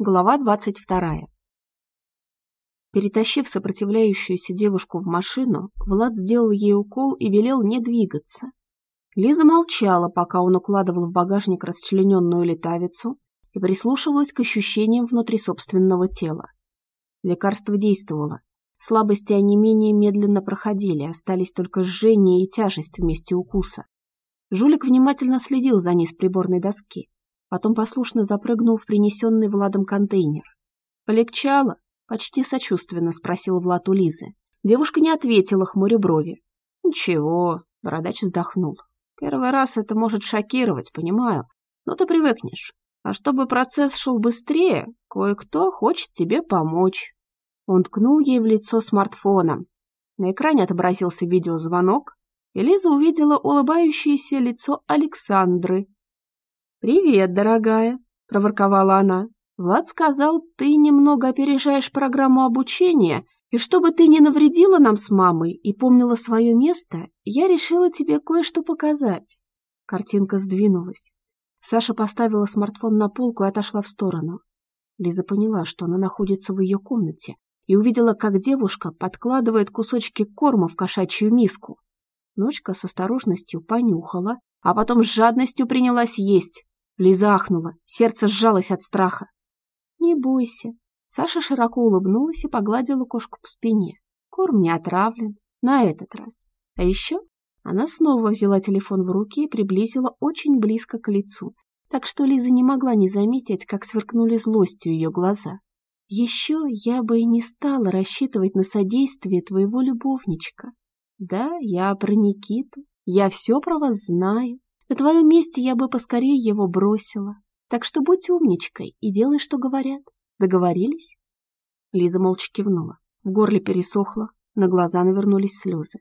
Глава двадцать вторая. Перетащив сопротивляющуюся девушку в машину, Влад сделал ей укол и велел не двигаться. Лиза молчала, пока он укладывал в багажник расчлененную летавицу и прислушивалась к ощущениям внутри собственного тела. Лекарство действовало. Слабости и онемение медленно проходили, остались только жжение и тяжесть вместе укуса. Жулик внимательно следил за ней с приборной доски. Потом послушно запрыгнул в принесенный Владом контейнер. «Полегчало?» — почти сочувственно спросил Влад у Лизы. Девушка не ответила, хмуря брови. «Ничего», — бородач вздохнул. «Первый раз это может шокировать, понимаю, но ты привыкнешь. А чтобы процесс шел быстрее, кое-кто хочет тебе помочь». Он ткнул ей в лицо смартфоном. На экране отобразился видеозвонок, и Лиза увидела улыбающееся лицо Александры, «Привет, дорогая», — проворковала она. «Влад сказал, ты немного опережаешь программу обучения, и чтобы ты не навредила нам с мамой и помнила свое место, я решила тебе кое-что показать». Картинка сдвинулась. Саша поставила смартфон на полку и отошла в сторону. Лиза поняла, что она находится в ее комнате, и увидела, как девушка подкладывает кусочки корма в кошачью миску. Ночка с осторожностью понюхала, а потом с жадностью принялась есть. Лиза ахнула, сердце сжалось от страха. «Не бойся». Саша широко улыбнулась и погладила кошку по спине. Корм не отравлен. На этот раз. А еще она снова взяла телефон в руки и приблизила очень близко к лицу, так что Лиза не могла не заметить, как сверкнули злостью ее глаза. «Еще я бы и не стала рассчитывать на содействие твоего любовничка. Да, я про Никиту, я все про вас знаю, на твоем месте я бы поскорее его бросила. Так что будь умничкой и делай, что говорят. Договорились?» Лиза молча кивнула. В горле пересохло, на глаза навернулись слезы.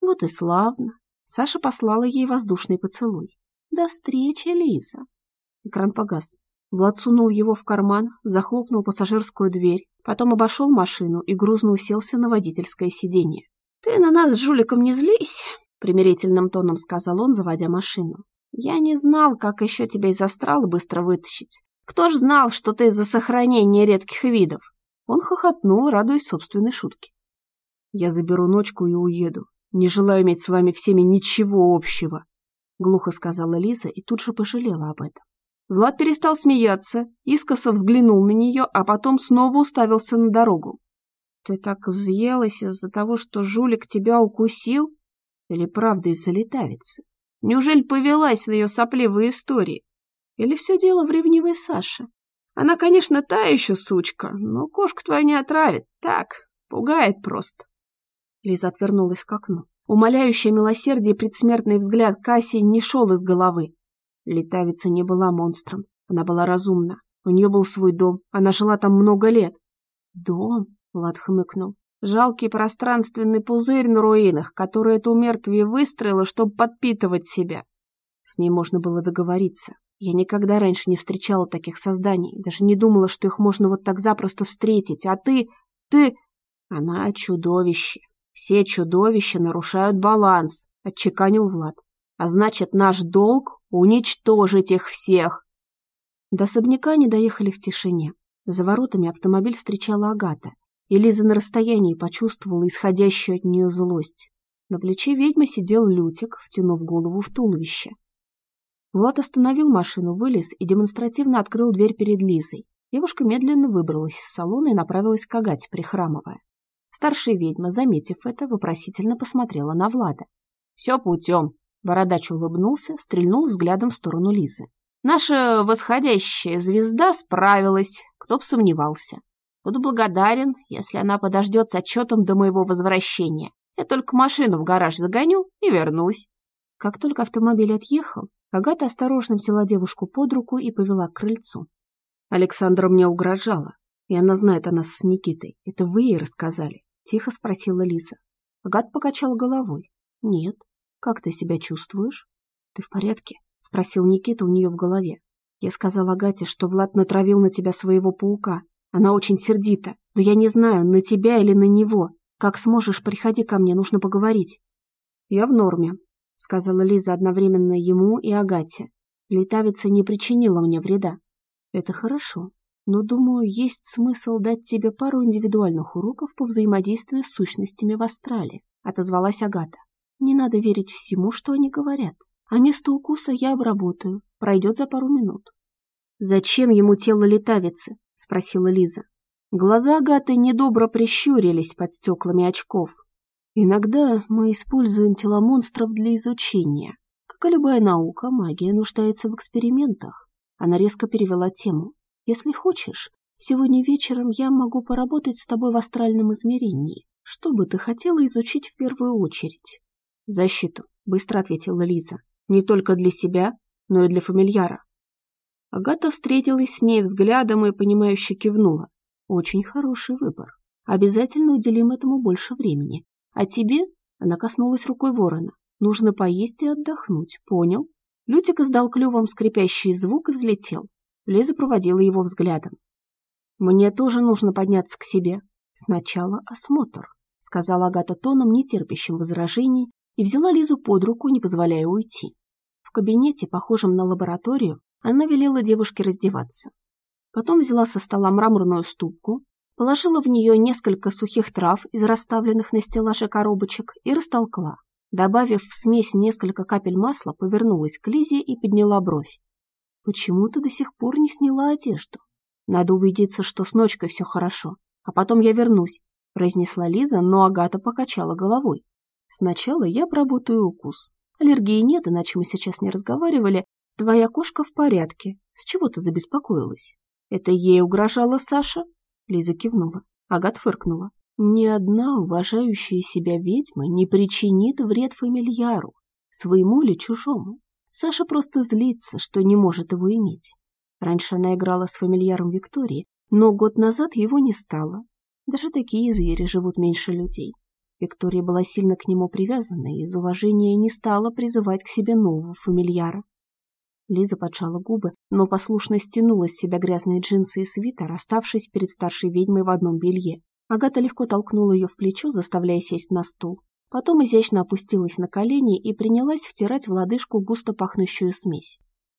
«Вот и славно!» Саша послала ей воздушный поцелуй. «До встречи, Лиза!» Экран погас. Влад сунул его в карман, захлопнул пассажирскую дверь, потом обошел машину и грузно уселся на водительское сиденье. «Ты на нас с жуликом не злись!» Примирительным тоном сказал он, заводя машину. «Я не знал, как еще тебя из астрала быстро вытащить. Кто ж знал, что ты за сохранение редких видов?» Он хохотнул, радуясь собственной шутке. «Я заберу ночку и уеду. Не желаю иметь с вами всеми ничего общего», — глухо сказала Лиза и тут же пожалела об этом. Влад перестал смеяться, искоса взглянул на нее, а потом снова уставился на дорогу. «Ты так взъелась из-за того, что жулик тебя укусил?» Или правда из-за летавицы? Неужели повелась на ее сопливые истории? Или все дело в ревнивой Саше? Она, конечно, та еще сучка, но кошку твою не отравит. Так, пугает просто. Лиза отвернулась к окну. Умоляющее милосердие предсмертный взгляд Кассии не шел из головы. Летавица не была монстром. Она была разумна. У нее был свой дом. Она жила там много лет. «Дом?» — Влад хмыкнул. Жалкий пространственный пузырь на руинах, который это умертвие выстроило, чтобы подпитывать себя. С ней можно было договориться. Я никогда раньше не встречала таких созданий, даже не думала, что их можно вот так запросто встретить. А ты... ты... Она чудовище. Все чудовища нарушают баланс, отчеканил Влад. А значит, наш долг — уничтожить их всех. До особняка они доехали в тишине. За воротами автомобиль встречала Агата и Лиза на расстоянии почувствовала исходящую от нее злость. На плече ведьмы сидел Лютик, втянув голову в туловище. Влад остановил машину, вылез и демонстративно открыл дверь перед Лизой. Девушка медленно выбралась из салона и направилась к Агате, прихрамывая. Старшая ведьма, заметив это, вопросительно посмотрела на Влада. «Все путем», — Бородач улыбнулся, стрельнул взглядом в сторону Лизы. «Наша восходящая звезда справилась, кто б сомневался. Буду благодарен, если она подождет с отчетом до моего возвращения. Я только машину в гараж загоню и вернусь. Как только автомобиль отъехал, Агата осторожно взяла девушку под руку и повела к крыльцу. Александра мне угрожала, и она знает о нас с Никитой. Это вы ей рассказали? Тихо спросила Лиза. Агата покачала головой. Нет. Как ты себя чувствуешь? Ты в порядке? Спросил Никита у нее в голове. Я сказал Агате, что Влад натравил на тебя своего паука, она очень сердита, но я не знаю, на тебя или на него. Как сможешь, приходи ко мне, нужно поговорить. Я в норме, сказала Лиза одновременно ему и Агате. Летавица не причинила мне вреда. Это хорошо. но, думаю, есть смысл дать тебе пару индивидуальных уроков по взаимодействию с сущностями в астрале», — отозвалась Агата. «Не надо верить всему, что они говорят. А место укуса я обработаю. Пройдет за пару минут». «Зачем ему тело летавицы?» — спросила Лиза. Глаза Агаты недобро прищурились под стеклами очков. «Иногда мы используем тела монстров для изучения. Как и любая наука, магия нуждается в экспериментах». Она резко перевела тему. «Если хочешь, сегодня вечером я могу поработать с тобой в астральном измерении. Что бы ты хотела изучить в первую очередь?» «Защиту», — быстро ответила Лиза. «Не только для себя, но и для фамильяра». Агата встретилась с ней взглядом и, понимающе кивнула. «Очень хороший выбор. Обязательно уделим этому больше времени. А тебе...» — она коснулась рукой ворона. «Нужно поесть и отдохнуть, понял?» Лютик издал клювом скрипящий звук и взлетел. Лиза проводила его взглядом. «Мне тоже нужно подняться к себе. Сначала осмотр», — сказала Агата тоном, нетерпящим возражений, и взяла Лизу под руку, не позволяя уйти. В кабинете, похожем на лабораторию, она велела девушке раздеваться. Потом взяла со стола мраморную ступку, положила в нее несколько сухих трав из расставленных на стеллаже коробочек и растолкла. Добавив в смесь несколько капель масла, повернулась к Лизе и подняла бровь. «Почему ты до сих пор не сняла одежду? Надо убедиться, что с ночкой все хорошо, а потом я вернусь», произнесла Лиза, но Агата покачала головой. «Сначала я обработаю укус. Аллергии нет, иначе мы сейчас не разговаривали, Твоя кошка в порядке. С чего ты забеспокоилась? Это ей угрожала Саша? Лиза кивнула. Агат фыркнула. Ни одна уважающая себя ведьма не причинит вред фамильяру, своему или чужому. Саша просто злится, что не может его иметь. Раньше она играла с фамильяром Виктории, но год назад его не стало. Даже такие звери живут меньше людей. Виктория была сильно к нему привязана и из уважения не стала призывать к себе нового фамильяра. Лиза поджала губы, но послушно стянула с себя грязные джинсы и свитер, оставшись перед старшей ведьмой в одном белье. Агата легко толкнула ее в плечо, заставляя сесть на стул. Потом изящно опустилась на колени и принялась втирать в лодыжку густо пахнущую смесь.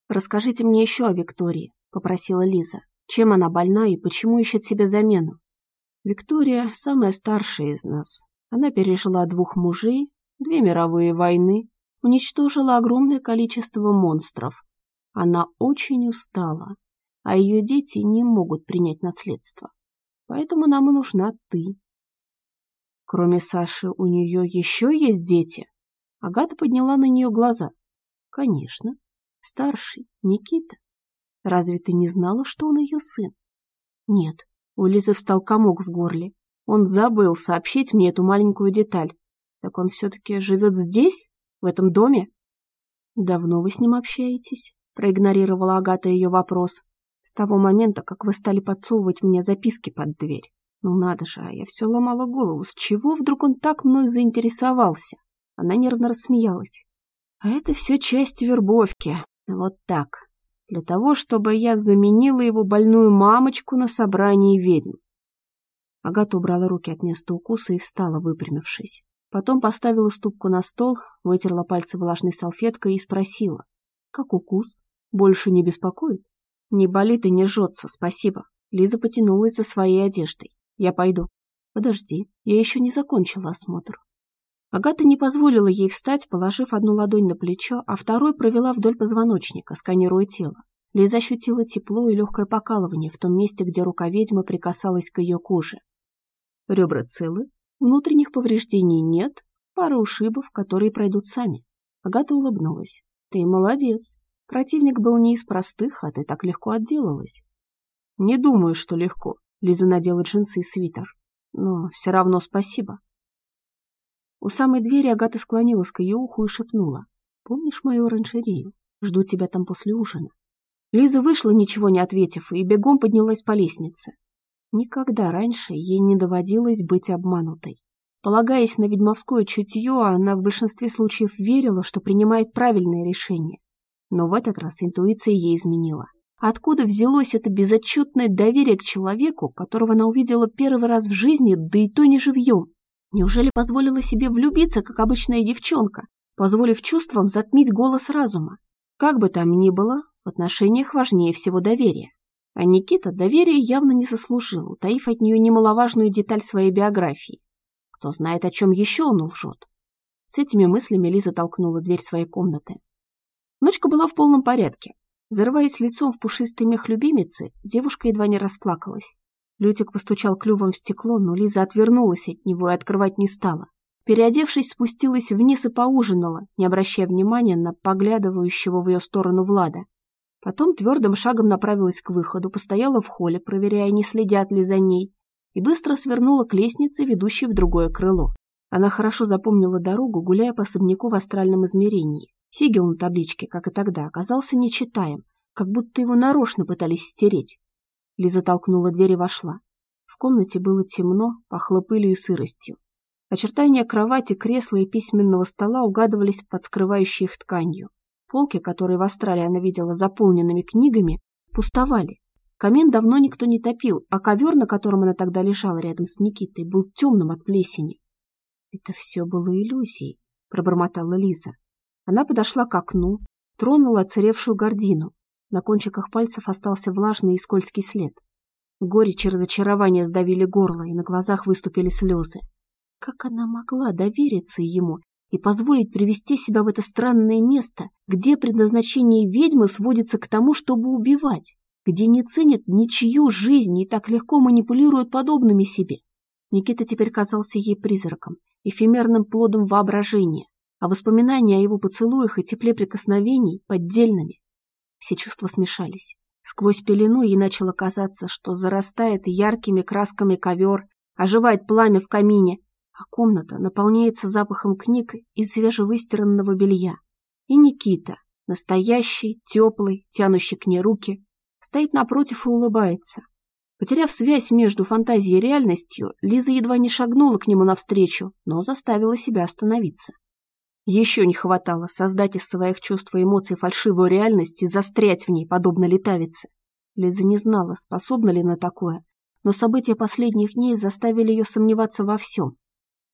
«Расскажите мне еще о Виктории», — попросила Лиза. «Чем она больна и почему ищет себе замену?» Виктория — самая старшая из нас. Она пережила двух мужей, две мировые войны, уничтожила огромное количество монстров, она очень устала, а ее дети не могут принять наследство. Поэтому нам и нужна ты. Кроме Саши, у нее еще есть дети? Агата подняла на нее глаза. Конечно. Старший, Никита. Разве ты не знала, что он ее сын? Нет. У Лизы встал комок в горле. Он забыл сообщить мне эту маленькую деталь. Так он все-таки живет здесь, в этом доме? Давно вы с ним общаетесь? Проигнорировала Агата ее вопрос. С того момента, как вы стали подсовывать мне записки под дверь. Ну надо же, а я все ломала голову. С чего вдруг он так мной заинтересовался? Она нервно рассмеялась. А это все часть вербовки. Вот так. Для того, чтобы я заменила его больную мамочку на собрании ведьм. Агата убрала руки от места укуса и встала, выпрямившись. Потом поставила ступку на стол, вытерла пальцы влажной салфеткой и спросила. «Как укус?» Больше не беспокоит? Не болит и не жжется, спасибо. Лиза потянулась за своей одеждой. Я пойду. Подожди, я еще не закончила осмотр. Агата не позволила ей встать, положив одну ладонь на плечо, а второй провела вдоль позвоночника, сканируя тело. Лиза ощутила тепло и легкое покалывание в том месте, где рука ведьмы прикасалась к ее коже. Ребра целы, внутренних повреждений нет, пара ушибов, которые пройдут сами. Агата улыбнулась. «Ты молодец. Противник был не из простых, а ты так легко отделалась. Не думаю, что легко. Лиза надела джинсы и свитер. Но все равно спасибо. У самой двери Агата склонилась к ее уху и шепнула. «Помнишь мою оранжерею? Жду тебя там после ужина». Лиза вышла, ничего не ответив, и бегом поднялась по лестнице. Никогда раньше ей не доводилось быть обманутой. Полагаясь на ведьмовское чутье, она в большинстве случаев верила, что принимает правильное решение. Но в этот раз интуиция ей изменила. Откуда взялось это безотчетное доверие к человеку, которого она увидела первый раз в жизни, да и то не живьем? Неужели позволила себе влюбиться, как обычная девчонка, позволив чувствам затмить голос разума? Как бы там ни было, в отношениях важнее всего доверие. А Никита доверия явно не заслужил, утаив от нее немаловажную деталь своей биографии. Кто знает, о чем еще он лжет. С этими мыслями Лиза толкнула дверь своей комнаты. Ночка была в полном порядке. Зарываясь лицом в пушистый мех любимицы, девушка едва не расплакалась. Лютик постучал клювом в стекло, но Лиза отвернулась от него и открывать не стала. Переодевшись, спустилась вниз и поужинала, не обращая внимания на поглядывающего в ее сторону Влада. Потом твердым шагом направилась к выходу, постояла в холле, проверяя, не следят ли за ней, и быстро свернула к лестнице, ведущей в другое крыло. Она хорошо запомнила дорогу, гуляя по особняку в астральном измерении. Сигел на табличке, как и тогда, оказался нечитаем, как будто его нарочно пытались стереть. Лиза толкнула дверь и вошла. В комнате было темно, пахло пылью и сыростью. Очертания кровати, кресла и письменного стола угадывались под скрывающей их тканью. Полки, которые в Австралии она видела заполненными книгами, пустовали. Камин давно никто не топил, а ковер, на котором она тогда лежала рядом с Никитой, был темным от плесени. «Это все было иллюзией», — пробормотала Лиза. Она подошла к окну, тронула оцаревшую гордину. На кончиках пальцев остался влажный и скользкий след. Горечь и разочарование сдавили горло, и на глазах выступили слезы. Как она могла довериться ему и позволить привести себя в это странное место, где предназначение ведьмы сводится к тому, чтобы убивать, где не ценят ничью жизнь и так легко манипулируют подобными себе? Никита теперь казался ей призраком, эфемерным плодом воображения, а воспоминания о его поцелуях и тепле прикосновений поддельными. Все чувства смешались. Сквозь пелену ей начало казаться, что зарастает яркими красками ковер, оживает пламя в камине, а комната наполняется запахом книг и свежевыстиранного белья. И Никита, настоящий, теплый, тянущий к ней руки, стоит напротив и улыбается. Потеряв связь между фантазией и реальностью, Лиза едва не шагнула к нему навстречу, но заставила себя остановиться. Еще не хватало создать из своих чувств и эмоций фальшивую реальность и застрять в ней, подобно летавице. Лиза не знала, способна ли на такое, но события последних дней заставили ее сомневаться во всем.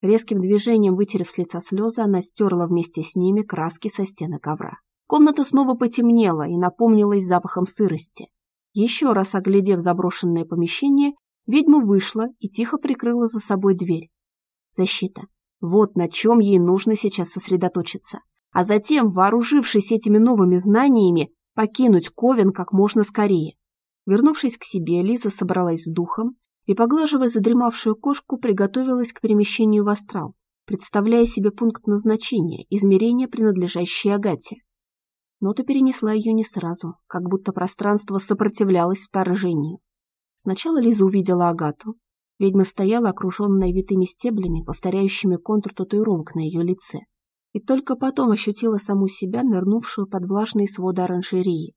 Резким движением, вытерев с лица слезы, она стерла вместе с ними краски со стены ковра. Комната снова потемнела и наполнилась запахом сырости. Еще раз оглядев заброшенное помещение, ведьма вышла и тихо прикрыла за собой дверь. Защита. Вот на чем ей нужно сейчас сосредоточиться. А затем, вооружившись этими новыми знаниями, покинуть Ковен как можно скорее. Вернувшись к себе, Лиза собралась с духом и, поглаживая задремавшую кошку, приготовилась к перемещению в астрал, представляя себе пункт назначения, измерения, принадлежащие Агате. Но ты перенесла ее не сразу, как будто пространство сопротивлялось вторжению. Сначала Лиза увидела Агату, Ведьма стояла, окруженная витыми стеблями, повторяющими контур татуировок на ее лице. И только потом ощутила саму себя, нырнувшую под влажные своды оранжереи.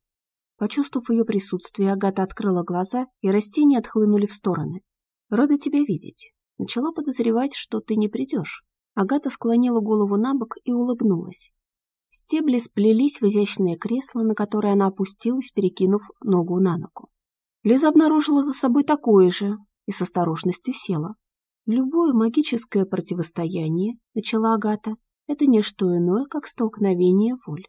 Почувствовав ее присутствие, Агата открыла глаза, и растения отхлынули в стороны. «Рада тебя видеть. Начала подозревать, что ты не придешь». Агата склонила голову на бок и улыбнулась. Стебли сплелись в изящное кресло, на которое она опустилась, перекинув ногу на ногу. Лиза обнаружила за собой такое же, и с осторожностью села. «Любое магическое противостояние, — начала Агата, — это не что иное, как столкновение воль.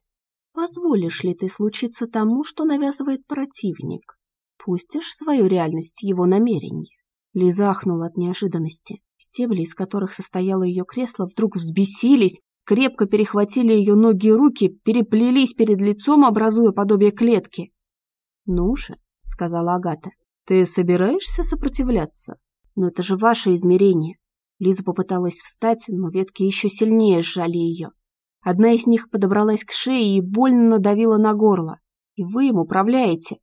Позволишь ли ты случиться тому, что навязывает противник? Пустишь в свою реальность его намерение?» Лиза ахнула от неожиданности. Стебли, из которых состояло ее кресло, вдруг взбесились, крепко перехватили ее ноги и руки, переплелись перед лицом, образуя подобие клетки. «Ну же», — сказала Агата, «Ты собираешься сопротивляться? Но это же ваше измерение». Лиза попыталась встать, но ветки еще сильнее сжали ее. Одна из них подобралась к шее и больно надавила на горло. И вы им управляете.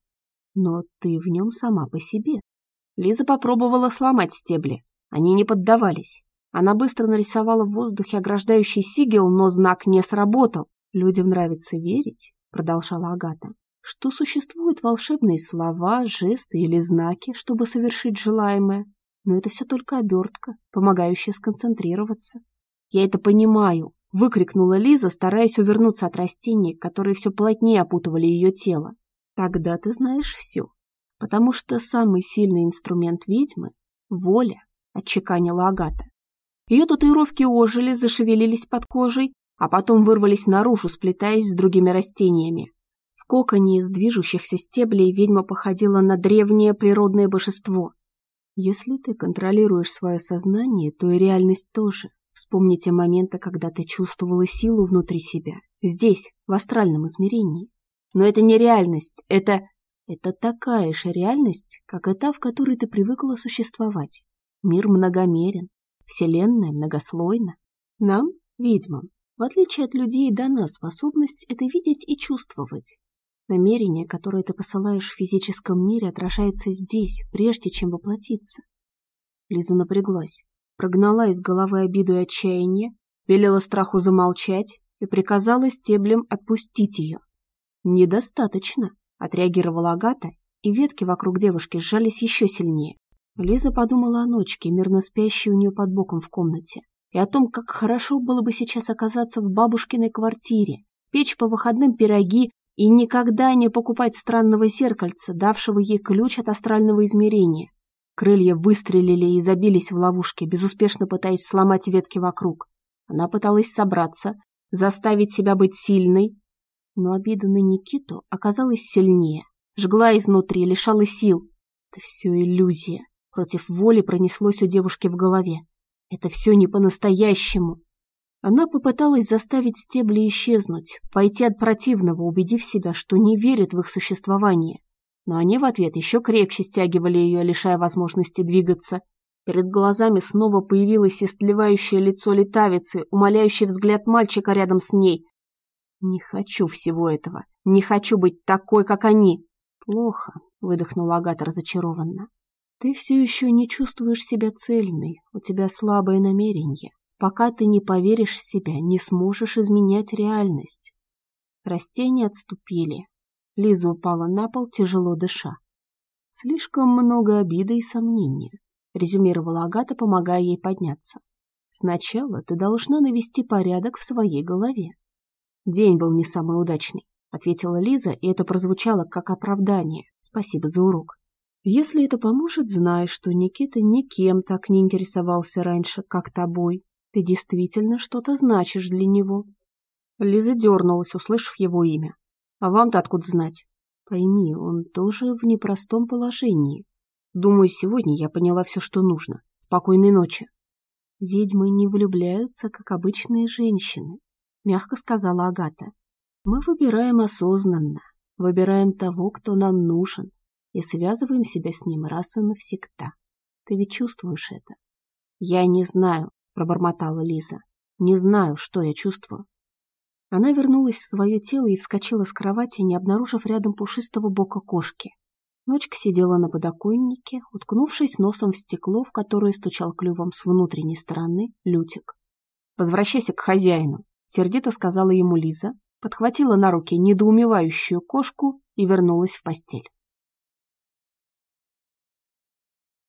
Но ты в нем сама по себе. Лиза попробовала сломать стебли. Они не поддавались. Она быстро нарисовала в воздухе ограждающий сигел, но знак не сработал. «Людям нравится верить», — продолжала Агата, что существуют волшебные слова, жесты или знаки, чтобы совершить желаемое, но это все только обертка, помогающая сконцентрироваться. «Я это понимаю», — выкрикнула Лиза, стараясь увернуться от растений, которые все плотнее опутывали ее тело. «Тогда ты знаешь все, потому что самый сильный инструмент ведьмы — воля», — отчеканила Агата. Ее татуировки ожили, зашевелились под кожей, а потом вырвались наружу, сплетаясь с другими растениями. В коконе из движущихся стеблей ведьма походила на древнее природное божество. Если ты контролируешь свое сознание, то и реальность тоже. Вспомни те моменты, когда ты чувствовала силу внутри себя. Здесь, в астральном измерении. Но это не реальность, это... Это такая же реальность, как и та, в которой ты привыкла существовать. Мир многомерен, вселенная многослойна. Нам, ведьмам, в отличие от людей, дана способность это видеть и чувствовать. Намерение, которое ты посылаешь в физическом мире, отражается здесь, прежде чем воплотиться. Лиза напряглась, прогнала из головы обиду и отчаяние, велела страху замолчать и приказала стеблем отпустить ее. «Недостаточно», — отреагировала Агата, и ветки вокруг девушки сжались еще сильнее. Лиза подумала о ночке, мирно спящей у нее под боком в комнате, и о том, как хорошо было бы сейчас оказаться в бабушкиной квартире, печь по выходным пироги и никогда не покупать странного зеркальца, давшего ей ключ от астрального измерения. Крылья выстрелили и забились в ловушке, безуспешно пытаясь сломать ветки вокруг. Она пыталась собраться, заставить себя быть сильной, но обида на Никиту оказалась сильнее, жгла изнутри, лишала сил. Это все иллюзия. Против воли пронеслось у девушки в голове. Это все не по-настоящему. Она попыталась заставить стебли исчезнуть, пойти от противного, убедив себя, что не верит в их существование. Но они в ответ еще крепче стягивали ее, лишая возможности двигаться. Перед глазами снова появилось истлевающее лицо летавицы, умоляющий взгляд мальчика рядом с ней. «Не хочу всего этого. Не хочу быть такой, как они». «Плохо», — выдохнула Агата разочарованно. «Ты все еще не чувствуешь себя цельной, у тебя слабое намерение. Пока ты не поверишь в себя, не сможешь изменять реальность. Растения отступили. Лиза упала на пол, тяжело дыша. Слишком много обиды и сомнения, резюмировала Агата, помогая ей подняться. Сначала ты должна навести порядок в своей голове. День был не самый удачный, ответила Лиза, и это прозвучало как оправдание. Спасибо за урок. Если это поможет, знай, что Никита никем так не интересовался раньше, как тобой. Ты действительно что-то значишь для него. Лиза дернулась, услышав его имя. А вам-то откуда знать? Пойми, он тоже в непростом положении. Думаю, сегодня я поняла все, что нужно. Спокойной ночи. Ведьмы не влюбляются, как обычные женщины, мягко сказала Агата. Мы выбираем осознанно, выбираем того, кто нам нужен, и связываем себя с ним раз и навсегда. Ты ведь чувствуешь это? Я не знаю, — пробормотала Лиза. «Не знаю, что я чувствую». Она вернулась в свое тело и вскочила с кровати, не обнаружив рядом пушистого бока кошки. Ночка сидела на подоконнике, уткнувшись носом в стекло, в которое стучал клювом с внутренней стороны Лютик. «Возвращайся к хозяину», — сердито сказала ему Лиза, подхватила на руки недоумевающую кошку и вернулась в постель.